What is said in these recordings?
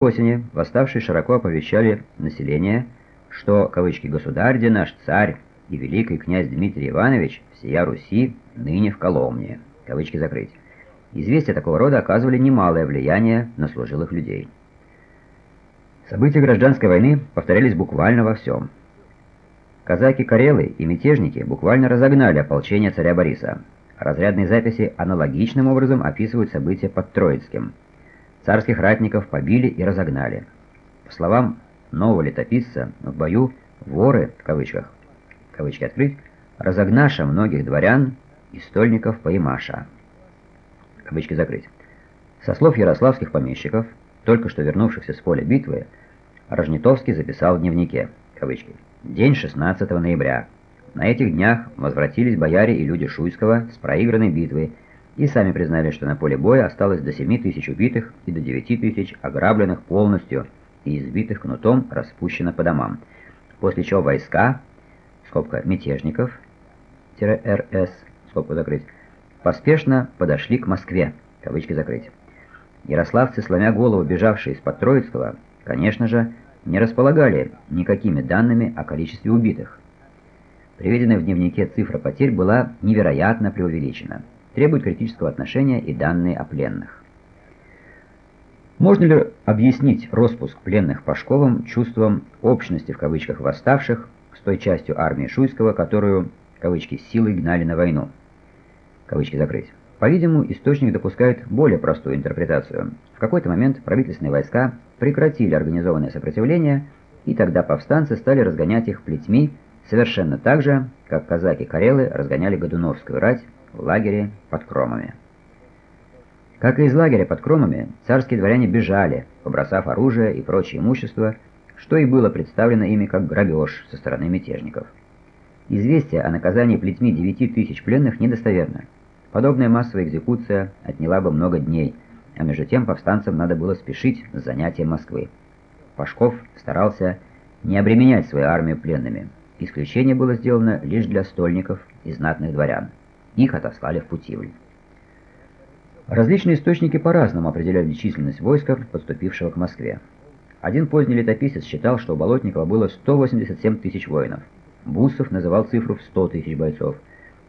осени восставшие широко оповещали население, что, кавычки, «государь, где наш царь и великий князь Дмитрий Иванович, всея Руси, ныне в Коломне», кавычки закрыть. Известия такого рода оказывали немалое влияние на служилых людей. События гражданской войны повторялись буквально во всем. Казаки-карелы и мятежники буквально разогнали ополчение царя Бориса. Разрядные записи аналогичным образом описывают события под Троицким. Царских ратников побили и разогнали. По словам нового летописца, в бою «воры» в кавычках, кавычки открыть, разогнаша многих дворян и стольников Паймаша. Кавычки закрыть. Со слов ярославских помещиков, только что вернувшихся с поля битвы, Рожнитовский записал в дневнике, кавычки, «День 16 ноября. На этих днях возвратились бояре и люди Шуйского с проигранной битвы и сами признали, что на поле боя осталось до 7 тысяч убитых и до 9 тысяч ограбленных полностью и избитых кнутом распущено по домам. После чего войска, скобка мятежников, РС, скобку закрыть, поспешно подошли к Москве, кавычки закрыть. Ярославцы, сломя голову, бежавшие из-под Троицкого, конечно же, не располагали никакими данными о количестве убитых. Приведенная в дневнике цифра потерь была невероятно преувеличена. Требует критического отношения и данные о пленных. Можно ли объяснить распуск пленных Пашковым чувством общности в кавычках восставших с той частью армии Шуйского, которую кавычки силой гнали на войну? Кавычки закрыть. По-видимому, источник допускает более простую интерпретацию. В какой-то момент правительственные войска прекратили организованное сопротивление, и тогда повстанцы стали разгонять их плетьми совершенно так же, как казаки-карелы разгоняли Годуновскую рать в лагере под Кромами. Как и из лагеря под Кромами, царские дворяне бежали, побросав оружие и прочее имущество, что и было представлено ими как грабеж со стороны мятежников. Известие о наказании плетьми 9 тысяч пленных недостоверно. Подобная массовая экзекуция отняла бы много дней, а между тем повстанцам надо было спешить с занятием Москвы. Пашков старался не обременять свою армию пленными. Исключение было сделано лишь для стольников и знатных дворян. Их отослали в Путивль. Различные источники по-разному определяли численность войска, подступившего к Москве. Один поздний летописец считал, что у Болотникова было 187 тысяч воинов. Бусов называл цифру в 100 тысяч бойцов.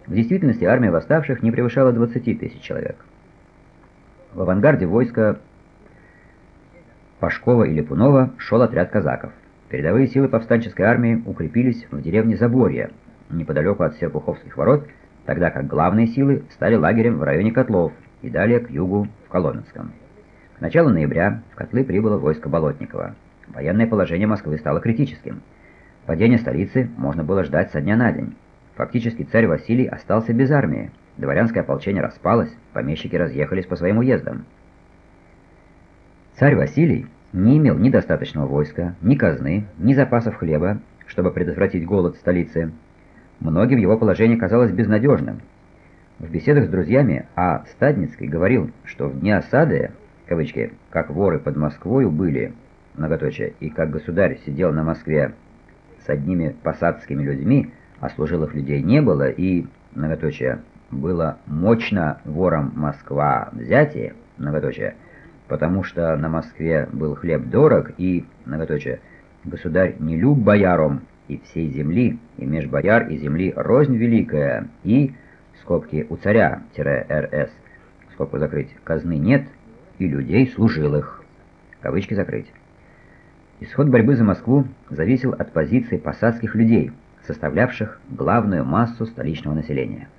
В действительности армия восставших не превышала 20 тысяч человек. В авангарде войска Пашкова и Липунова шел отряд казаков. Передовые силы повстанческой армии укрепились в деревне Заборье, неподалеку от Серпуховских ворот, тогда как главные силы стали лагерем в районе Котлов и далее к югу в Коломенском. К началу ноября в котлы прибыло войско Болотникова. Военное положение Москвы стало критическим. Падение столицы можно было ждать со дня на день. Фактически царь Василий остался без армии. Дворянское ополчение распалось, помещики разъехались по своим уездам. Царь Василий не имел ни достаточного войска, ни казны, ни запасов хлеба, чтобы предотвратить голод в столице. Многим его положение казалось безнадежным. В беседах с друзьями А. Стадницкий говорил, что в дни осады, кавычки, как воры под Москвою были, многоточие, и как государь сидел на Москве с одними посадскими людьми, а служилых людей не было, и, многоточие, было мощно вором Москва взятие, многоточие, потому что на Москве был хлеб дорог и, многоточие, государь не люб боярам и всей земли, и меж бояр и земли рознь великая, и, скобки у царя-РС, скобку закрыть, казны нет, и людей служилых, кавычки закрыть. Исход борьбы за Москву зависел от позиции посадских людей, составлявших главную массу столичного населения.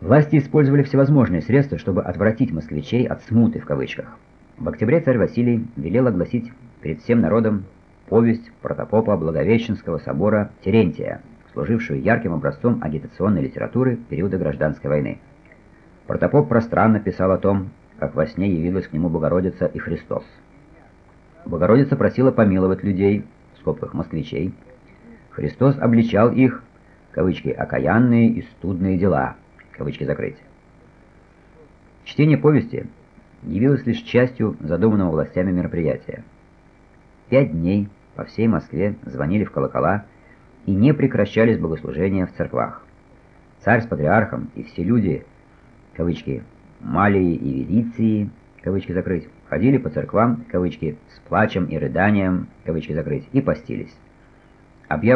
Власти использовали всевозможные средства, чтобы отвратить москвичей от «смуты» в кавычках. В октябре царь Василий велел огласить перед всем народом повесть протопопа Благовещенского собора Терентия, служившую ярким образцом агитационной литературы периода гражданской войны. Протопоп пространно писал о том, как во сне явилась к нему Богородица и Христос. Богородица просила помиловать людей, в скобках москвичей. Христос обличал их, кавычки, «окаянные и студные дела», кавычки закрыть. Чтение повести явилось лишь частью задуманного властями мероприятия. Пять дней по всей Москве звонили в колокола и не прекращались богослужения в церквах. Царь с патриархом и все люди, кавычки, малии и велиции, кавычки закрыть, ходили по церквам, кавычки, с плачем и рыданием, кавычки закрыть, и постились. Объявлено